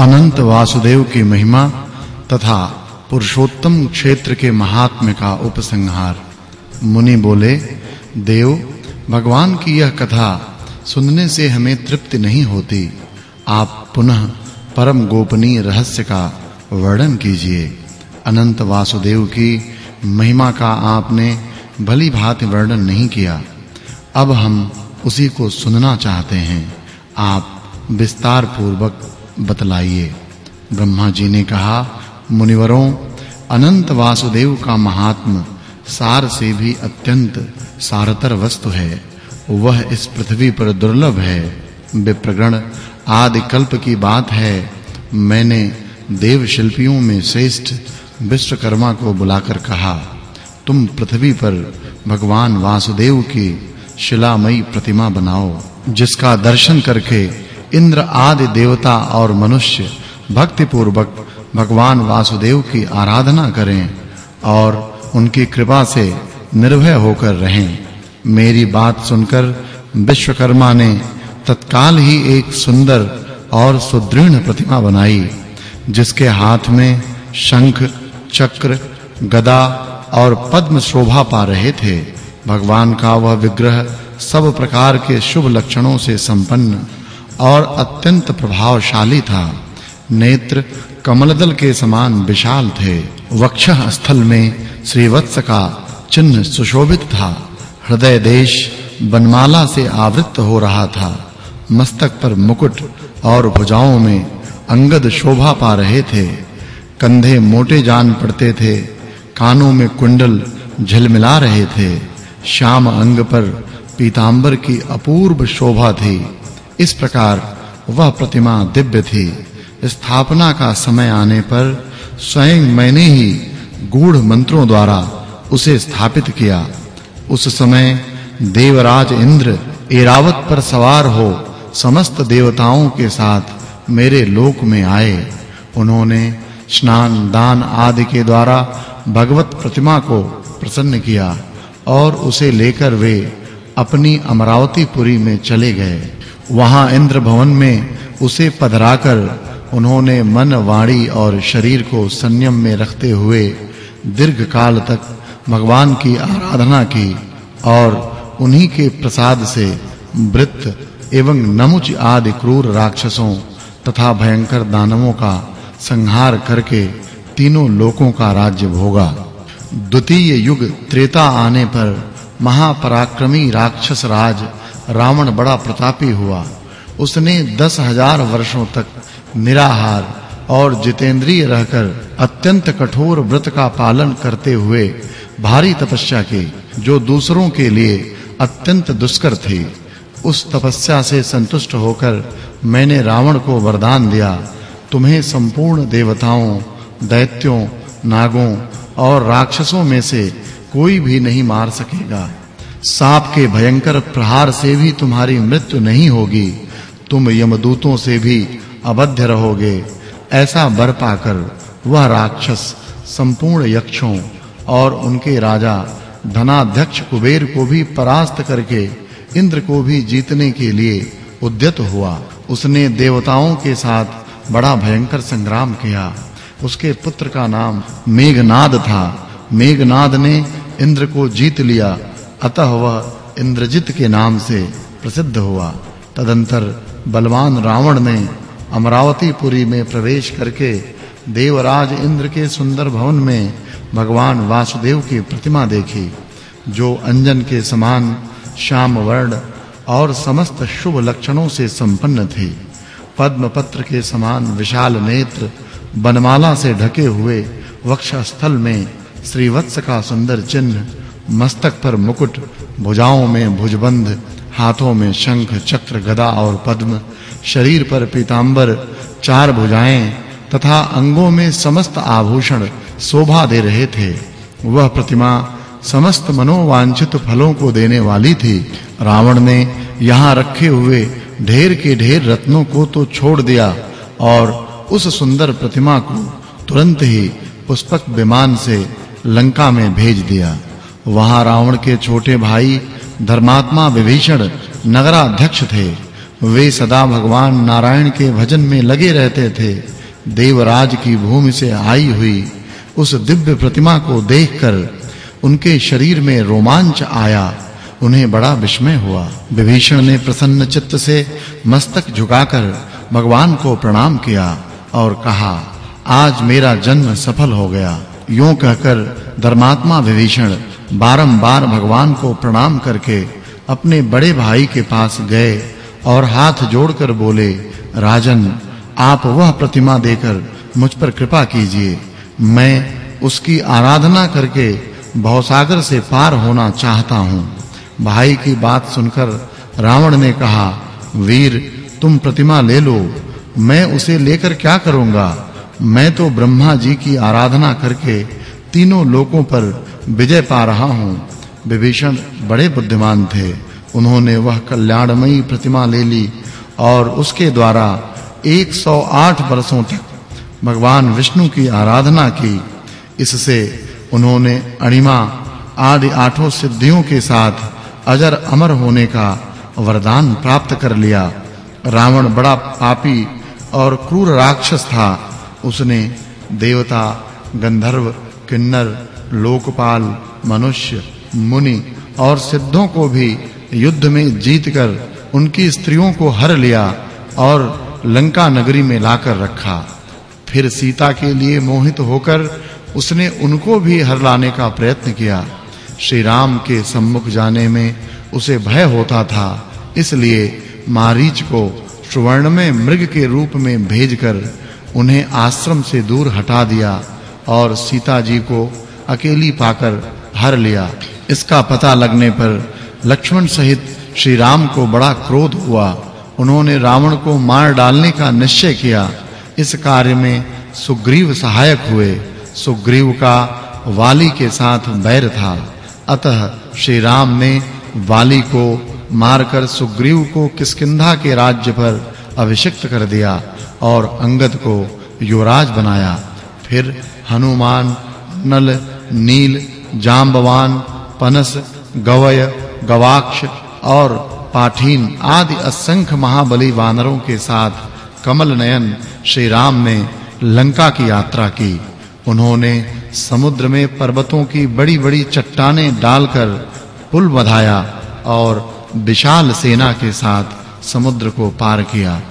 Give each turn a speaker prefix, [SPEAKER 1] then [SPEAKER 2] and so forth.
[SPEAKER 1] अनंत वासुदेव की महिमा तथा पुरुषोत्तम क्षेत्र के महात्म्य का उपसंहार। मुनि बोले, देव, भगवान की यह कथा सुनने से हमें तृप्ति नहीं होती। आप पुनः परम गोपनीय रहस्य का वर्णन कीजिए। अनंत वासुदेव की महिमा का आपने भली भांति वर्णन नहीं किया। अब हम उसी को सुनना चाहते हैं। आप विस्तार पूर्वक बतलाइए। ब्रह्मा जी ने कहा, मुनिवरों, अनंत वासुदेव का महात्म सार से भी अत्यंत सारतर वस्तु है। वह इस पृथ्वी पर दुर्लभ है। विप्रगण आदि कल्प की बात है। मैंने देव शिल्पियों में श्रेष्ठ विश्वकर्मा को बुलाकर कहा, तुम पृथ्वी पर भगवान वासुदेव की शिलामयी प्रतिमा बनाओ, जिसका दर्शन करके इंद्र आदि देवता और मनुष्य भक्ति पूर्वक भगवान वासुदेव की आराधना करें और उनकी कृपा से निर्भय होकर रहें। मेरी बात सुनकर विश्वकर्मा ने तत्काल ही एक सुंदर और सुदृढ़ प्रतिमा बनाई, जिसके हाथ में शंख, चक्र, गदा और पद्म शोभा पा रहे थे। भगवान का वह विग्रह सब प्रकार के शुभ लक्षणों से संपन्न और अत्यंत प्रभावशाली था। नेत्र कमलदल के समान विशाल थे। वक्ष स्थल में श्रीवत्स का चिन्ह सुशोभित था। हृदय देश बनमाला से आवृत हो रहा था। मस्तक पर मुकुट और भुजाओं में अंगद शोभा पा रहे थे। कंधे मोटे जान पड़ते थे। कानों में कुंडल झिलमिला रहे थे। श्याम अंग पर पीतांबर की अपूर्व शोभा थी। इस प्रकार वह प्रतिमा दिव्य थी। स्थापना का समय आने पर स्वयं मैंने ही गूढ़ मंत्रों द्वारा उसे स्थापित किया। उस समय देवराज इंद्र एरावत पर सवार हो समस्त देवताओं के साथ मेरे लोक में आए। उन्होंने स्नान, दान आदि के द्वारा भगवत प्रतिमा को प्रसन्न किया और उसे लेकर वे अपनी अमरावतीपुरी में चले गए। वहाँ इंद्र भवन में उसे पधराकर उन्होंने मन, वाणी और शरीर को संयम में रखते हुए दीर्घ काल तक भगवान की आराधना की और उन्हीं के प्रसाद से वृत्त एवं नमुच आदि क्रूर राक्षसों तथा भयंकर दानवों का संहार करके तीनों लोकों का राज्य भोगा। द्वितीय युग त्रेता आने पर महापराक्रमी राक्षस राज रावण बड़ा प्रतापी हुआ। उसने दस हज़ार वर्षों तक निराहार और जितेंद्रिय रहकर अत्यंत कठोर व्रत का पालन करते हुए भारी तपस्या की, जो दूसरों के लिए अत्यंत दुष्कर थी। उस तपस्या से संतुष्ट होकर मैंने रावण को वरदान दिया। तुम्हें संपूर्ण देवताओं, दैत्यों, नागों और राक्षसों में से कोई भी नहीं मार सकेगा। सांप के भयंकर प्रहार से भी तुम्हारी मृत्यु नहीं होगी। तुम यमदूतों से भी अबध्य रहोगे। ऐसा वर पाकर वह राक्षस संपूर्ण यक्षों और उनके राजा धनाध्यक्ष कुबेर को भी परास्त करके इंद्र को भी जीतने के लिए उद्यत हुआ। उसने देवताओं के साथ बड़ा भयंकर संग्राम किया। उसके पुत्र का नाम मेघनाद था। मेघनाद ने इंद्र को जीत लिया अतः वह इंद्रजित के नाम से प्रसिद्ध हुआ। तदंतर बलवान रावण ने अमरावतीपुरी में प्रवेश करके देवराज इंद्र के सुंदर भवन में भगवान वासुदेव की प्रतिमा देखी, जो अंजन के समान श्याम वर्ण और समस्त शुभ लक्षणों से संपन्न थी। पद्म पत्र के समान विशाल नेत्र बनमाला से ढके हुए वक्षस्थल में श्रीवत्स का सुंदर चिन्ह मस्तक पर मुकुट, भुजाओं में भुजबंध, हाथों में शंख, चक्र, गदा और पद्म, शरीर पर पीतांबर, चार भुजाएँ, तथा अंगों में समस्त आभूषण शोभा दे रहे थे। वह प्रतिमा समस्त मनोवांछित फलों को देने वाली थी। रावण ने यहाँ रखे हुए ढेर के ढेर रत्नों को तो छोड़ दिया और उस सुंदर प्रतिमा को तुरंत ही पुष्पक विमान से लंका में भेज दिया। वहाँ रावण के छोटे भाई धर्मात्मा विभीषण नगराध्यक्ष थे। वे सदा भगवान नारायण के भजन में लगे रहते थे। देवराज की भूमि से आई हुई उस दिव्य प्रतिमा को देखकर उनके शरीर में रोमांच आया। उन्हें बड़ा विस्मय हुआ। विभीषण ने प्रसन्न चित्त से मस्तक झुकाकर भगवान को प्रणाम किया और कहा, आज मेरा जन्म सफल हो गया। यूँ कहकर धर्मात्मा विभीषण बारंबार भगवान को प्रणाम करके अपने बड़े भाई के पास गए और हाथ जोड़कर बोले, राजन, आप वह प्रतिमा देकर मुझ पर कृपा कीजिए। मैं उसकी आराधना करके भवसागर से पार होना चाहता हूँ। भाई की बात सुनकर रावण ने कहा, वीर, तुम प्रतिमा ले लो। मैं उसे लेकर क्या करूँगा? मैं तो ब्रह्मा जी की आराधना करके तीनों लोकों पर विजय पा रहा हूँ। विभीषण बड़े बुद्धिमान थे। उन्होंने वह कल्याणमयी प्रतिमा ले ली और उसके द्वारा 108 वर्षों तक भगवान विष्णु की आराधना की। इससे उन्होंने अणिमा आदि आठों सिद्धियों के साथ अजर अमर होने का वरदान प्राप्त कर लिया। रावण बड़ा पापी और क्रूर राक्षस था। उसने देवता, गंधर्व, किन्नर लोकपाल, मनुष्य, मुनि और सिद्धों को भी युद्ध में जीतकर उनकी स्त्रियों को हर लिया और लंका नगरी में लाकर रखा। फिर सीता के लिए मोहित होकर उसने उनको भी हर लाने का प्रयत्न किया। श्री राम के सम्मुख जाने में उसे भय होता था, इसलिए मारीच को सुवर्ण में मृग के रूप में भेजकर उन्हें आश्रम से दूर हटा दिया और सीता जी को अकेली पाकर हर लिया। इसका पता लगने पर लक्ष्मण सहित श्री राम को बड़ा क्रोध हुआ। उन्होंने रावण को मार डालने का निश्चय किया। इस कार्य में सुग्रीव सहायक हुए। सुग्रीव का वाली के साथ बैर था। अतः श्री राम ने वाली को मारकर सुग्रीव को किष्किंधा के राज्य पर अभिषिक्त कर दिया और अंगद को युवराज बनाया। फिर हनुमान, नल नील, जांबवान, पनस, गवय, गवाक्ष और पाठीन आदि असंख्य महाबली वानरों के साथ कमल नयन श्री राम ने लंका की यात्रा की। उन्होंने समुद्र में पर्वतों की बड़ी-बड़ी चट्टानें डालकर पुल बधाया और विशाल सेना के साथ समुद्र को पार किया।